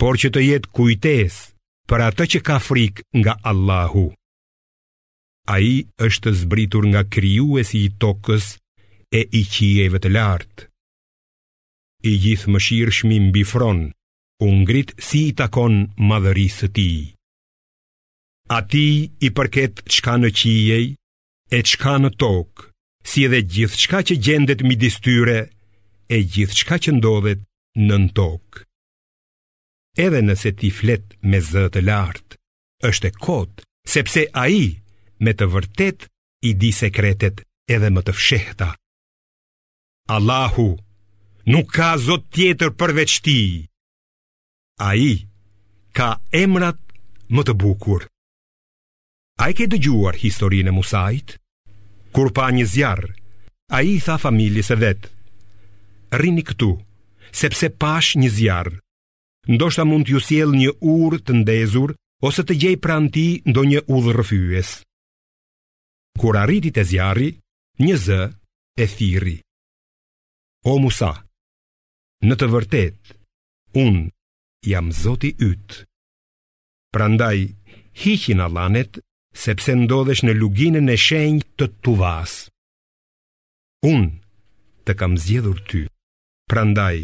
por që të jetë kujtesë për atë që ka frikë nga Allahu. Ai është zbritur nga krijuesi i tokës e i qieve të lartë. I Gjithëmëshirshmi mbi fron, u ngrit siç i takon madhërisë së tij. Atij i përket çka në qiej e çka në tokë, si edhe gjithçka që gjendet midis tyre e gjithçka që ndodhet nën tokë. Edhe nëse ti flet me zë të lartë, është e kotë, sepse ai me të vërtetë i di sekretet edhe më të fshehtat. Allahu nuk ka zot tjetër përveç tij. Ai ka emrat më të bukur. A e ke dëgjuar historinë e Musait? Kur pa një zjarr, ai i tha familjes së vet: "Rrini këtu, sepse pashë një zjarr. Ndoshta mund t'ju sjell një urë të ndezur ose të gjej pranë tij ndonjë udhërrëfyes." Kur arriti te zjarri, një zë e thirri. O Musa, në të vërtetë, unë jam Zoti yt. Prandaj, hiqi nallanet, sepse ndodhesh në luginën e shenjtë të Tuvasë. Unë të kam zgjedhur ty, prandaj,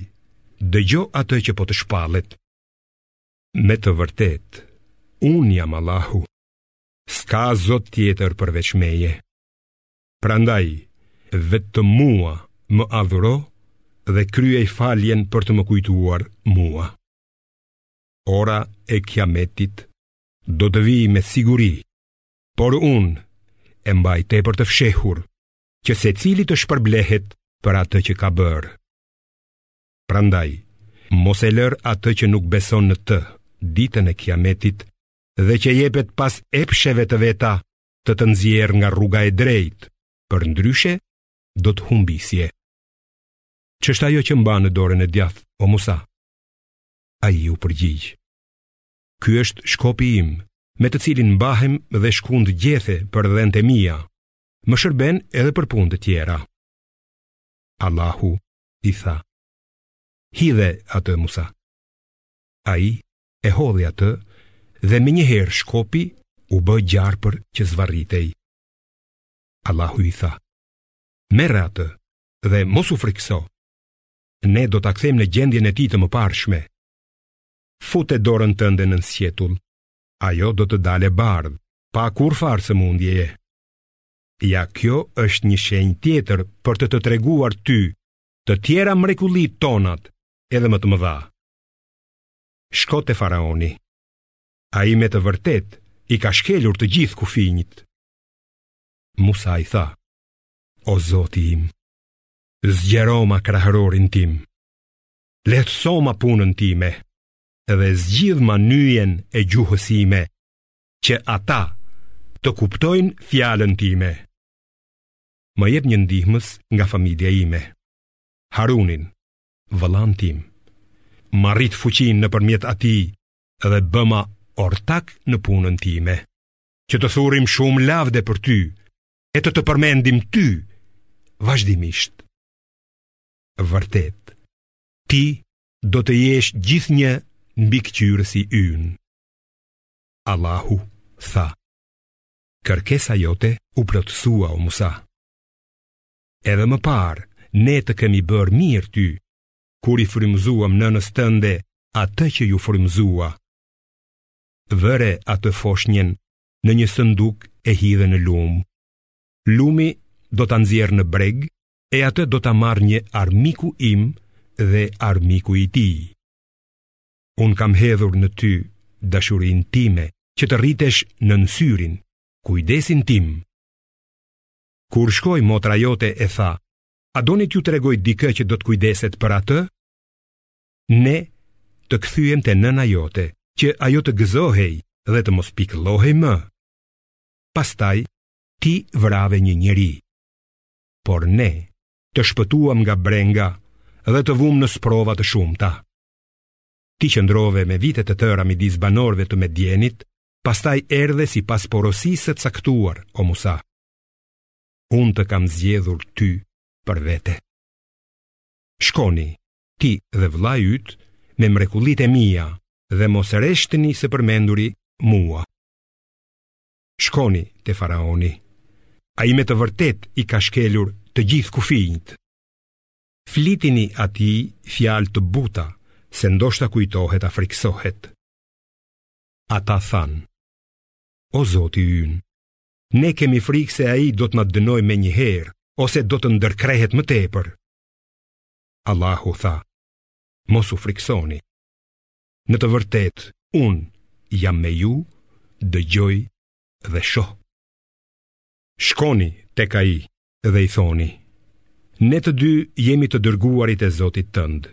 dëgjo atë që po të shpallet. Me të vërtetë, unë jam Allahu, s'ka zot tjetër përveç meje. Prandaj, vetëm mua më adhuro dhe kryej faljen për të më kujtuar mua. ora e kiametit do të vijë me siguri, por unë e mbaj tepër të fshehur që secili të shpërblehet për atë që ka bërë. Prandaj, mos e lër atë që nuk beson në të ditën e kiametit dhe që jepet pas epsheve të veta të të nxjerrë nga rruga e drejtë, përndryshe do të humbisje. Ç'është ajo që mban në dorën e djathtë, o Musa? ai u përgjigj. Ky është shkopi im, me të cilin mbahem dhe shkund gjethe për dhentë e mia, më shërben edhe për punë të tjera. Allahu i tha, hidhe atë Musa. Ai e hodhi atë dhe menjëherë shkopi u bë gjarpër që zvarritej. Allahu i tha, merre atë dhe mos u frikëso, ne do ta kthejmë në gjendjen e tij të mëparshme. Fute dorën tënde nën sqetull. Ajo do të dalë e bardhë, pa kurrfarë sëmundjeje. Ja kjo është një shenjë tjetër për të të treguar ty të tjera mrekulli tonat edhe më të mëdha. Shko te faraoni. Ai me të vërtetë i ka shkelur të gjithë kufinjtë. Musai tha: O Zoti im, Zgjeroma kraharorin tim Lehtësoma punën time Dhe zgjidhma nyjen e gjuhës sime Që ata ta kuptojnë fjalën time Më jep një ndihmës nga familja ime Harunin, vëllanë tim Ma rrit fuqinë nëpërmjet atij Dhe bëma ortak në punën time Që të thurim shumë lavde për ty e të të përmendim ty vazhdimisht. Vërtet, ti do të jesh gjithnjë mbikëqyrësi ynë. Allahu tha, kërkesa jote u plotësua o Musa. Edhe më parë, ne të kemi bërë mirë ty, kur i frymëzuam nënës tënde atë që iu frymëzua. Vëre atë foshnjen në një sënduk e hidhe në lumë. Lumi do ta nxjerrë në breg e atë do ta marrë një armiku im dhe armiku i tij. Unë kam hedhur në ty dashurinë time që të rritesh nën syrin, kujdesin tim. Kur shkoi motra jote e tha, a doni t'ju tregoj dikë që do të kujdeset për atë? Ne të kthyem te nëna jote, që ajo të gëzohej dhe të mos pikëllohej më. Pastaj ti vrave një njeri. Por ne të shpëtuam nga brenga dhe të vumë në sprova të shumta. Ti qëndrove me vite të tëra midis banorëve të Medjenit, pastaj erdhe sipas porosisë së caktuar, o Musa. Unë të kam zgjedhur ty për vete. Shkoni ti dhe vëllai yt me mrekullitë e mia dhe mos reshteni së përmenduri mua. Shkoni te faraoni. Ai me të vërtetë i ka shkelur të gjithë kufinjtë. Flitini atij fjalë të buta, se ndoshta kujtohet a frikësohet. Ata thanë, o Zoti ynë, ne kemi frikë se ai do të na dënojë menjëherë, ose do të ndërkrehet më tepër. Allahu tha, mos u frikësoni. Në të vërtetë, unë jam me ju, dëgjoj dhe shoh. Shkoni tek ai dhe i thoni, ne të dy jemi të dërguarit e Zotit tënd.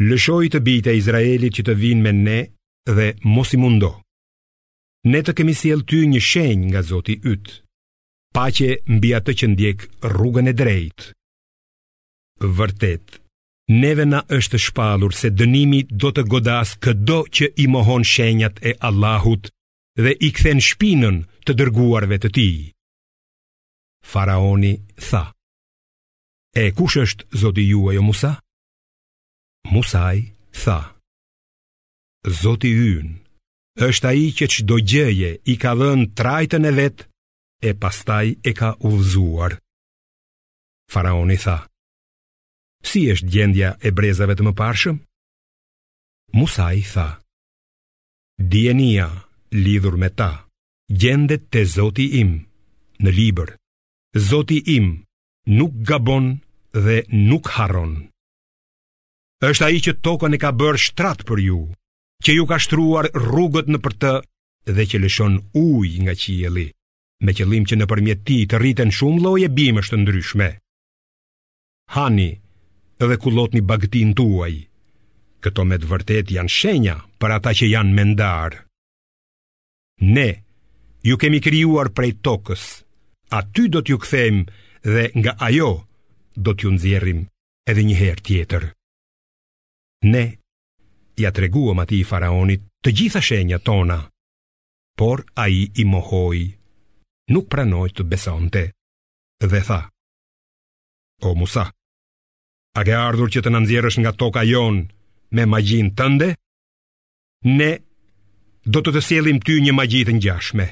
Lëshoji të bijtë e Izraelit që të vijnë me ne dhe mos i mundo. Ne të kemi sjellë ty një shenjë nga Zoti yt. Paqe mbi atë që ndjek rrugën e drejtë. Vërtet, neve na është shpallur se dënimi do të godasë këdo që i mohon shenjat e Allahut dhe i kthen shpinën të dërguarve të tij. Faraoni tha: E kush është Zoti juaj o Musa? Musai tha: Zoti ynë është ai që çdo gjëje i ka dhënë trajtën e vet e pastaj e ka udhëzuar. faraoni tha, Si është gjendja e brezave të mëparshëm? Musai tha, Dijenia lidhur me ta, gjendet te zoti im në libër, zoti im nuk gabon dhe nuk harron. Është ai që tokën e ka bërë shtrat për ju, që ju ka shtruar rrugët nëpër të dhe që lëshon ujë nga qielli. me qëllim që nëpërmjet tij të rriten shumë lloje bimësh të ndryshme. Hani dhe kullotni bagëtinë tuaj. Këto me të vërtetë janë shenja për ata që janë mendarë. Ne ju kemi krijuar prej tokës. Aty do t'ju kthejmë dhe nga ajo do t'ju nxjerrim edhe një herë tjetër. Ne ia treguam atij faraonit të gjitha shenjat tona por ai i mohoi, nuk pranoi të besonte dhe tha: O Musa, a ke ardhur që të na nxjerrësh nga toka jonë me magjinë tënde? Ne do të të sjellim ty një magji të ngjashme.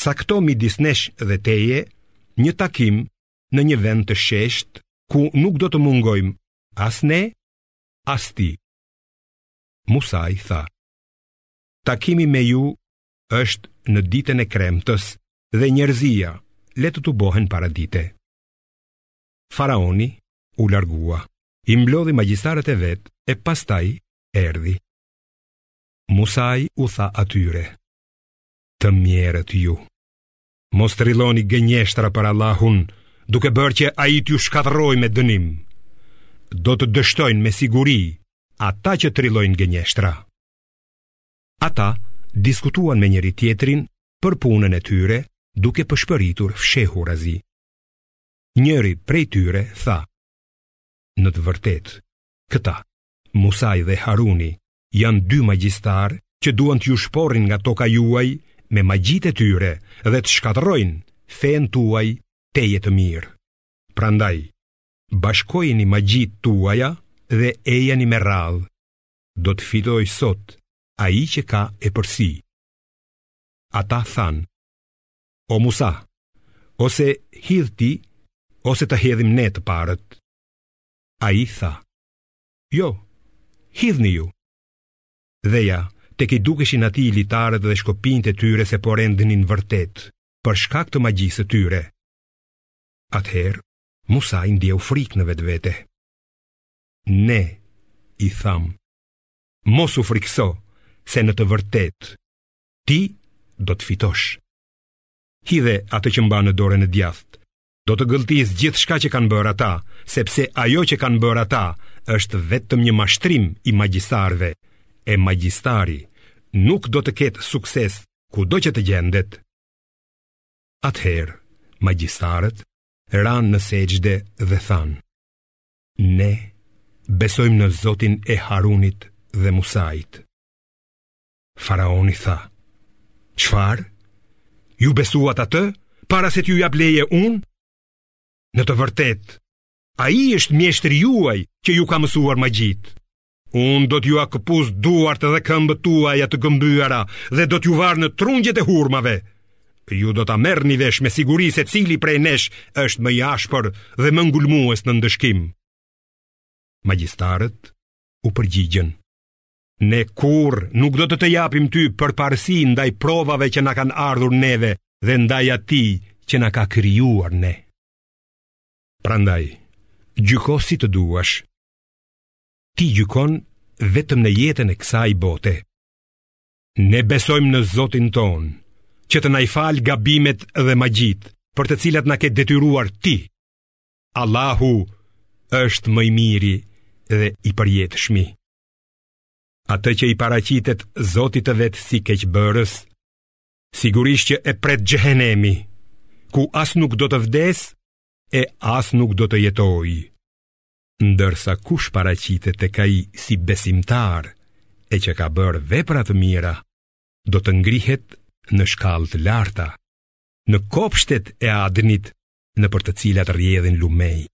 Cakto midis nesh dhe teje një takim në një vend të sheshtë ku nuk do të mungojmë as ne, as ti. Musai tha: Takimi me ju është në ditën e kremtës dhe njerëzia le të tubohen paradite. Faraoni u largua, i mblodhi magjistarët e vet e pastaj erdhi. Musai u tha atyre, të mjerët ju. Mos trilloni gënjeshtra për Allahun, duke bërë që ai t'ju shkatërrojë me dënim. Do të dështojnë me siguri ata që trillojnë gënjeshtra. Ata diskutuan me njëri-tjetrin për punën e tyre duke pëshpëritur fshehurazi. Njëri prej tyre tha: Në të vërtetë, këta, Musai dhe Haruni, janë dy magjistarë që duan t'ju shporrin nga toka juaj me magjitë e tyre dhe të shkatërrojnë fenë tuaj tejet të mirë. Prandaj, bashkojini magjitë tuaja dhe ejani me radhë. do të fitojë sot ai që ka epërsi. Ata thanë, o Musa, ose hidh ti, ose të hedhim ne të parët. Ai tha, jo, hidhni ju. Dhe ja, tek i dukeshin atij litarët dhe shkopinjtë e tyre se po rendnin vërtet, për shkak të magjisë të tyre. Atëherë, Musai ndjeu frikë në vetvete. Ne i thamë, mos u frikëso se në të vërtetë, ti do të fitosh. Hidhe atë që mban në dorën e djathtë, do të gëlltisë gjithçka që kanë bërë ata, sepse ajo që kanë bërë ata është vetëm një mashtrim i magjistarëve, e magjistari nuk do të ketë sukses kudo që të gjendet. Atëherë, magjistarët ranë në sexhde dhe thanë, Ne besojmë në Zotin e Harunit dhe Musait. Faraoni tha, Çfarë? Ju besuat atë, para se t'ju jap leje unë? Në të vërtetë, ai është mjeshtri juaj që ju ka mësuar magjitë. Unë do t'jua këpus duart dhe këmbët tuaja të këmbyera dhe do t'ju var në trungjet e hurmave. Ju do ta merrni vesh me siguri se cili prej nesh është më i ashpër dhe më ngulmues në ndëshkim. Magjistarët u përgjigjën. Ne kurrë nuk do të të japim ty përparësi ndaj provave që na kanë ardhur neve dhe ndaj atij që na ka krijuar ne. Prandaj, gjyko si të duash, Ti gjykon vetëm në jetën e kësaj bote. Ne besojmë në Zotin tonë, që të na i falë gabimet dhe magjitë, për të cilat na ke detyruar ti. Allahu është më i miri dhe i përjetshmi. Atë që i paraqitet Zotit të vet si keqbërës, sigurisht që e pret xhehenemi, ku as nuk do të vdesë e as nuk do të jetojë. ndërsa kush paraqitet tek ai si besimtar e që ka bërë vepra të mira, do të ngrihet në shkallë të larta, në kopshtet e adnit nëpër të cilat rrjedhin lumej.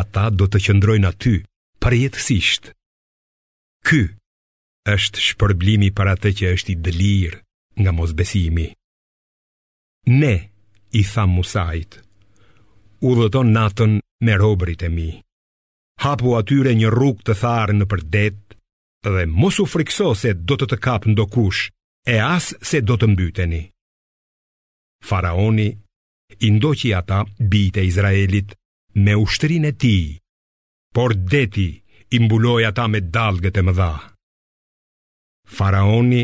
Ata do të qëndrojnë aty përjetësisht. Ky është shpërblimi për atë që është i dëlirë nga mosbesimi. Ne, i tha Musait, udhëto natën me robërit e mi. Hapu atyre një rrugë të tharë nëpër det dhe mos u frikëso se do të të kapë ndokush e as se do të mbyteni. Faraoni i ndoqi ata bijtë e Izraelit me ushtrinë e tij, por deti i mbuloi ata me dallgët e mëdha. Faraoni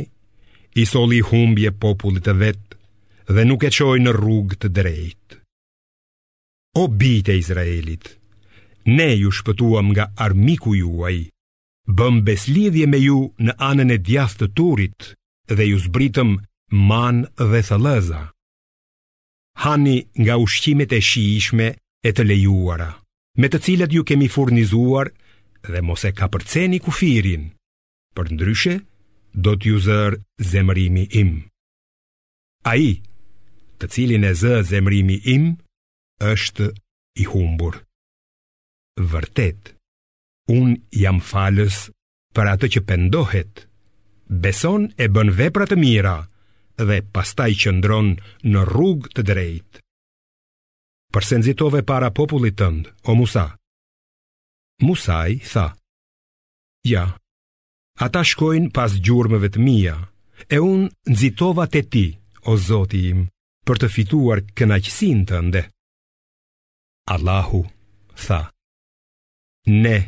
i solli humbje popullit të vet dhe nuk e çoi në rrugë të drejtë. O bijtë e Izraelit, ne ju shpëtuam nga armiku juaj, bëmë besëlidhje me ju në anën e djathtë të turit dhe ju zbritëm man dhe thëllëza. Hani nga ushqimet e shijshme e të lejuara, me të cilat ju kemi furnizuar dhe mos e kapërceni kufirin, përndryshe do t'ju zërë zemërimi im. Ai, të cilin e zë zemërimi im, është i humbur. Vërtet, unë jam falës për atë që pendohet, beson e bën vepra të mira dhe pastaj qëndron në rrugë të drejtë. Përse nxitove para popullit tënd, o Musa? Musai tha, Ja, ata shkojnë pas gjurmëve të mia, e unë nxitova te ti, o zoti im, për të fituar kënaqësinë tënde. Allahu tha, ne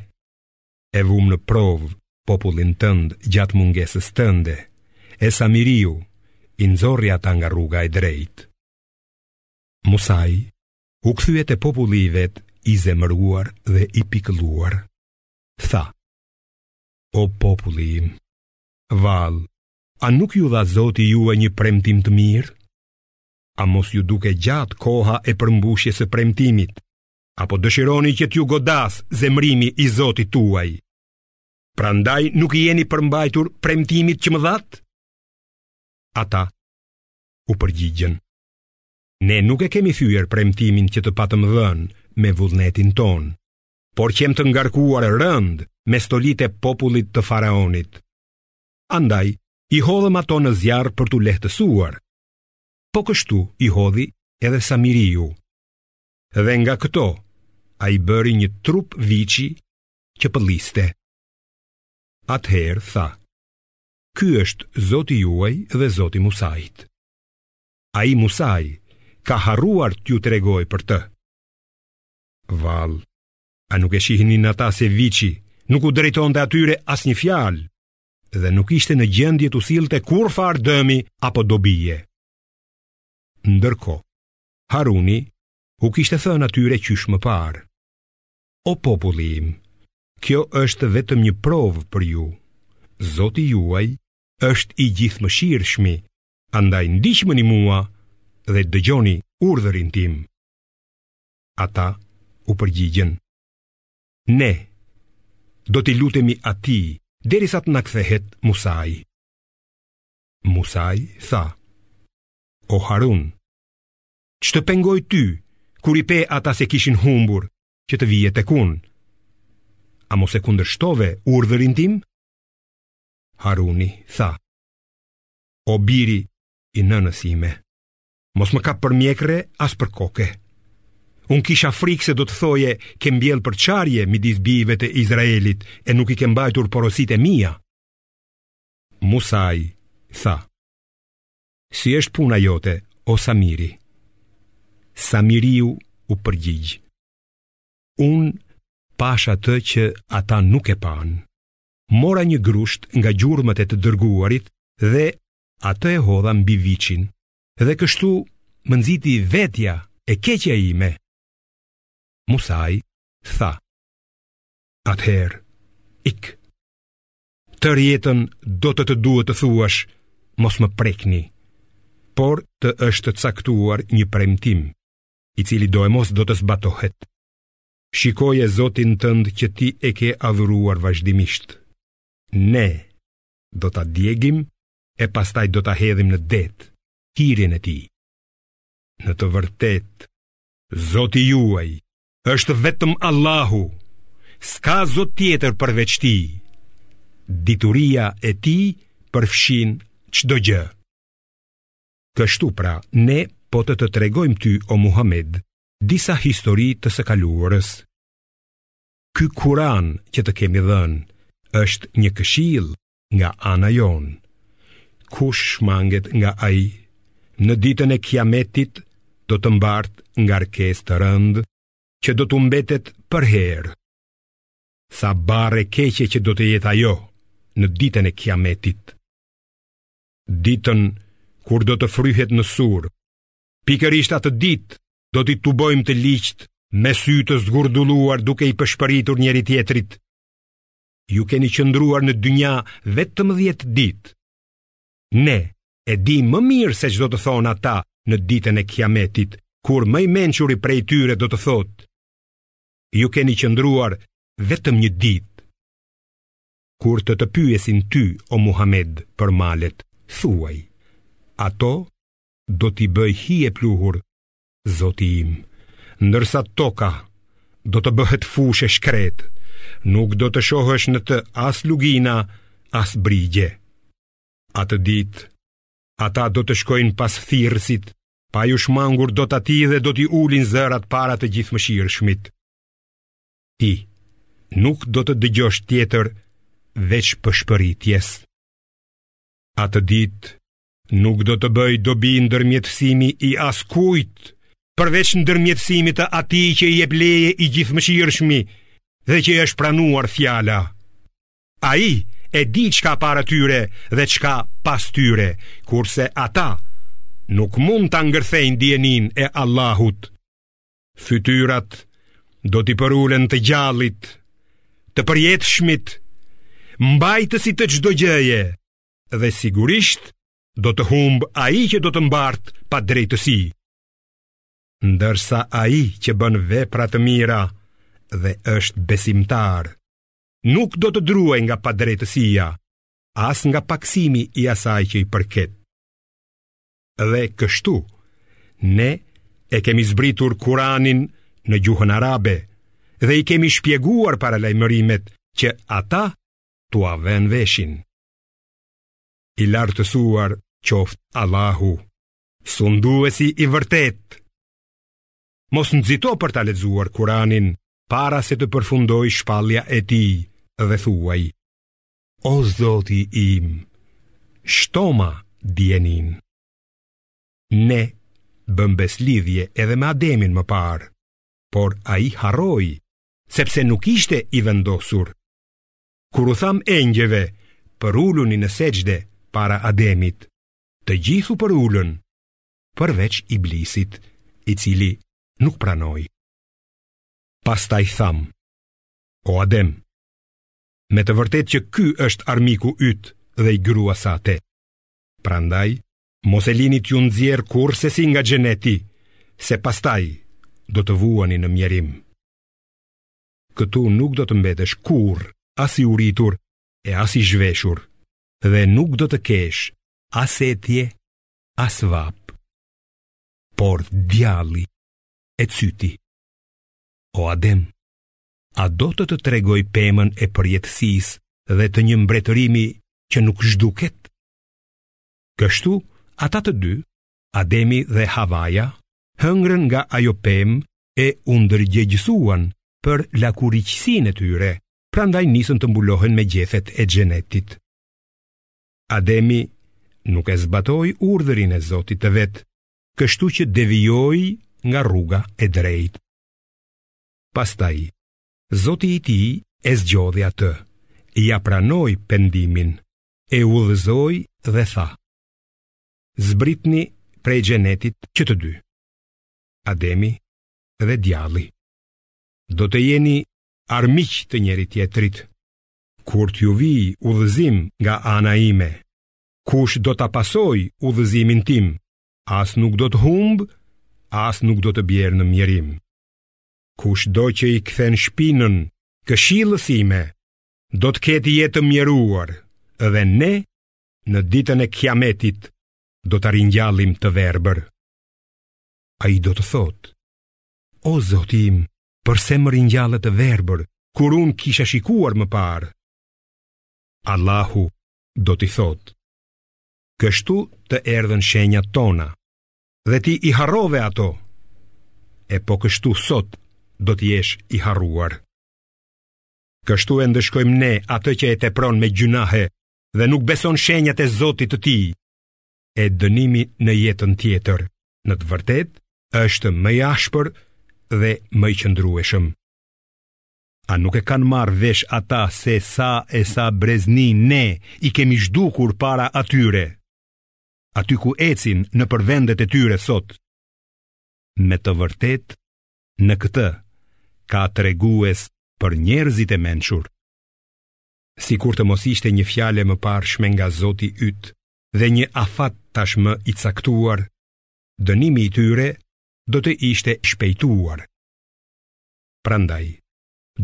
e vumë në provë popullin tënd gjatë mungesës tënde, e Samiriu, i nxori ata nga rruga e drejtë. Musai u kthye te populli i vet i zemëruar dhe i pikëlluar. tha, O populli im, vallë, a nuk ju dha zoti juaj një premtim të mirë? A mos ju duk e gjatë koha e përmbushjes së premtimit, apo dëshironi që t'ju godasë zemërimi i zotit tuaj? Prandaj nuk i jeni përmbajtur premtimit që më dhatë? Ata u përgjigjën. Ne nuk e kemi thyer premtimin që të patëm dhënë me vullnetin tonë, por qemë të ngarkuar rëndë me stolitë e popullit të faraonit. Andaj, i hodhëm ato në zjarr për t'u lehtësuar. Po kështu i hodhi edhe Samiriu. Dhe nga këto, ai bëri një trup viçi që pëlliste. Atëherë tha, ky është zoti juaj dhe zoti i Musait. Ai Musai ka harruar t'ju tregojë për të. Vallë, a nuk e shihnin ata se viçi nuk u drejtonte atyre asnjë fjalë dhe nuk ishte në gjendje t'u sillte kurrfarë dëmi apo dobie. Ndërkohë, Haruni u kishte thënë atyre qysh më parë. O populli im, kjo është vetëm një provë për ju. Zoti juaj është i Gjithëmëshirshmi, andaj ndiqmëni mua dhe dëgjoni urdhrin tim. Ata u përgjigjën, Ne, do t'i lutemi atij, derisa të na kthehet Musai. Musai tha, O Harun, ç'të pengoi ty, kur i pe ata se kishin humbur, që të vije tek unë? A mos e kundërshtove urdhrin tim? Haruni tha, O biri i nënës sime, Mos më kap për mjekre as për koke. Unë kisha frikë se do të thoje ke mbjellë përçarje midis bijve të Izraelit e nuk i ke mbajtur porositë e mia. Musai tha: Si është puna jote, o Samiri? Samiriu u përgjigj. Unë pashë atë që ata nuk e panë. Mora një grusht nga gjurmët e të dërguarit dhe atë e hodha mbi viçin dhe kështu më nxiti vetja e keqe ime. Musai tha, atëherë, ik, tërë jetën do të të duhet të thuash, mos më prekni, por të është caktuar një premtim, i cili doemos do të zbatohet. Shikoje zotin tënd që ti e ke adhuruar vazhdimisht. Ne, do ta djegim e pastaj do ta hedhim në det hirin e tij. Në të vërtetë, Zoti juaj është vetëm Allahu, s'ka zot tjetër përveç tij. Dituria e tij përfshin çdo gjë. Kështu pra, ne po të të tregojmë ty o Muhamed disa histori të së kaluarës. Ky Kur'an që të kemi dhënë është një këshillë nga ana jonë. Kush shmanget nga ai, në ditën e Kiametit do të mbartë ngarkesë të rëndë që do t'u mbetet përherë. Sa barrë e keqe që do të jetë ajo në ditën e Kiametit. Ditën kur do të fryhet në sur, pikërisht atë ditë do t'i tubojmë të ligjtë me sy të zgurdulluar duke i pëshpëritur njëri-tjetrit. Ju keni qëndruar në dynja vetëm 10 ditë. Ne e dimë më mirë se ç'do të thonë ata në ditën e Kiametit, kur më i mençuri prej tyre do të thotë: Ju keni qëndruar vetëm një ditë. Kur të të pyesin ty, o Muhamed, për malet, thuaj, ato do t'i bëjë hi e pluhur Zoti im, ndërsa toka do të bëhet fushë e shkretë, nuk do të shohësh në të as lugina, as brigje. Atë ditë, ata do të shkojnë pas thirrësit, pa iu shmangur dot atij dhe do t'i ulin zërat para të Gjithëmëshirshmit. Ti nuk do të dëgjosh tjetër veç pëshpëritjes. Atë ditë, Nuk do të bëjë dobi ndërmjetësimi i askujt, përveç ndërmjetësimit të atij që i jep leje i Gjithëmëshirshmi dhe që i është pranuar fjala. Ai e di ç'ka para tyre dhe ç'ka pas tyre, kurse ata nuk mund ta ngërthejnë dijeninë e Allahut. Fytyrat do t'i përulen të Gjallit, të Përjetshmit, Mbajtësit të çdo gjëje, dhe sigurisht do të humbë ai që do të mbartë padrejtësi. Ndërsa ai që bën vepra të mira dhe është besimtar, nuk do të druajë nga padrejtësia, as nga pakësimi i asaj që i përket. Dhe kështu, ne e kemi zbritur Kur'anin në gjuhën arabe dhe i kemi shpjeguar paralajmërimet që ata t'ua vënë veshin. I lartësuar qoftë Allahu, sunduesi i vërtetë. Mos nxito për ta lexuar Kur'anin para se të përfundojë shpallja e tij dhe thuaj: O Zoti im, shtoma dijeninë. Ne bëmë besëlidhje edhe me Ademin më parë, por ai harroi, sepse nuk ishte i vendosur Kur u thamë engjëjve, përuluni në sexhde para Ademit, të gjithë u përulën, përveç Iblisit, i cili nuk pranoi. Pastaj thamë, o Adem, me të vërtetë që ky është armiku yt dhe i gruas sate. Prandaj, mos e lini t'ju nxjerrë kurrsesi nga xheneti, se pastaj do të vuani në mjerim. Këtu nuk do të mbetesh kurrë as i uritur e as i zhveshur dhe nuk do të kesh as etje, as vapë. Por djalli e cyti. O Adem, a do të të tregoj pemën e përjetësisë dhe të një mbretërimi që nuk zhduket? Kështu, ata të dy Ademi dhe Havaja hëngrën nga ajo pemë e u ndërgjegjësuan për lakuriqësinë e tyre, prandaj nisën të mbulohen me gjethet e xhenetit. Ademi nuk e zbatoi urdhërin e Zotit të vet, kështu që devijoi nga rruga e drejtë. Pastaj Zoti i tij e zgjodhi atë, ia pranoi pendimin, e udhëzoi dhe tha: zbritni prej xhenetit që të dy. Ademi dhe djalli. Do të jeni armiq të njëri-tjetrit. Kur t'ju vijë udhëzim nga ana ime, kushdo ta pasojë udhëzimin tim, as nuk do të humbë, as nuk do të bjerë në mjerim. Kushdo që i kthen shpinën këshillës sime, do të ketë jetë të mjeruar dhe ne Në ditën e kiametit do ta ringjallim të verbër. Ai do të thotë, o Zoti im, përse më ringjalle të verbër, kur unë kisha shikuar më parë? Allahu do t'i thotë, kështu të erdhën shenjat tona, dhe ti i harrove ato, e po kështu sot do të jesh i harruar. Kështu e ndëshkojmë ne atë që e tepron me gjynahe dhe nuk beson shenjat e Zotit të tij, e dënimi në jetën tjetër, në të vërtetë, është më i ashpër dhe më i qëndrueshëm. A nuk e kanë marrë vesh ata se sa e sa brezni ne i kemi zhdukur para atyre, aty ku ecin nëpër vendet e tyre sot? Me të vërtetë, në këtë, ka tregues për njerëzit e mençur. sikur të mos ishte një fjalë e mëparshme nga Zoti yt dhe një afat tashmë i caktuar, dënimi i tyre do të ishte shpejtuar. Prandaj,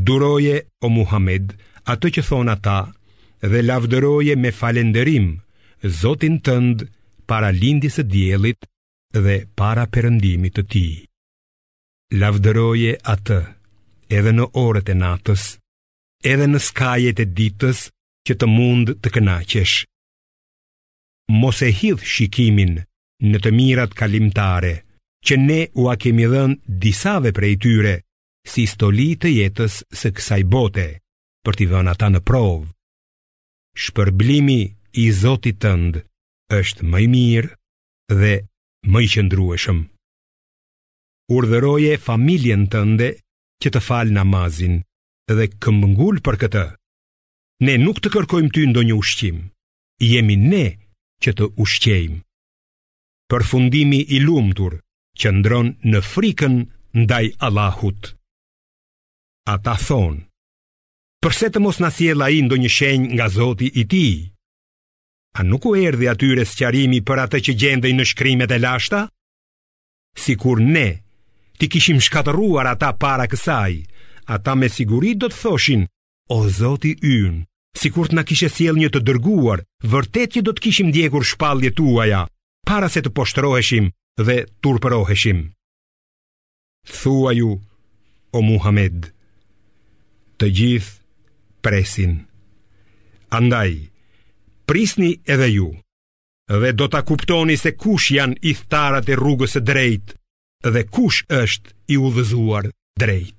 duroje o Muhamed atë që thonë ata dhe lavdëroje me falënderim Zotin tënd para lindjes së diellit dhe para perëndimit të tij. Lavdëroje atë edhe në orët e natës edhe në skajet e ditës që të mund të kënaqesh. Mos e hidh shikimin në të mirat kalimtare që ne ua kemi dhënë disave prej tyre si stoli të jetës së kësaj bote për t'i vënë ata në provë. Shpërblimi i Zotit tënd është më i mirë dhe më i qëndrueshëm. Urdhëroje familjen tënde që të falë namazin dhe këmbëngul për këtë. Ne nuk të kërkojmë ty ndonjë ushqim. Jemi ne që të ushqejmë. Përfundimi i lumtur qëndron në frikën ndaj Allahut. Ata thonë, përse të mos na sjellë ai ndonjë shenjë nga Zoti i tij? A nuk u erdhi atyre sqarimi për atë që gjendej në shkrimet e lashta? Sikur ne t'i kishim shkatërruar ata para kësaj, ata me siguri do të thoshin, o Zoti ynë, sikur të na kishe sjellë një të dërguar, vërtet që do të kishim ndjekur shpalljet e tuaja, para se të poshtëroheshim dhe turpëroheshim. Thuaju, o Muhamed, të gjithë presin. Andaj, prisni edhe ju. dhe do ta kuptoni se kush janë ithtarat e rrugës së drejtë dhe kush është i udhëzuar drejt.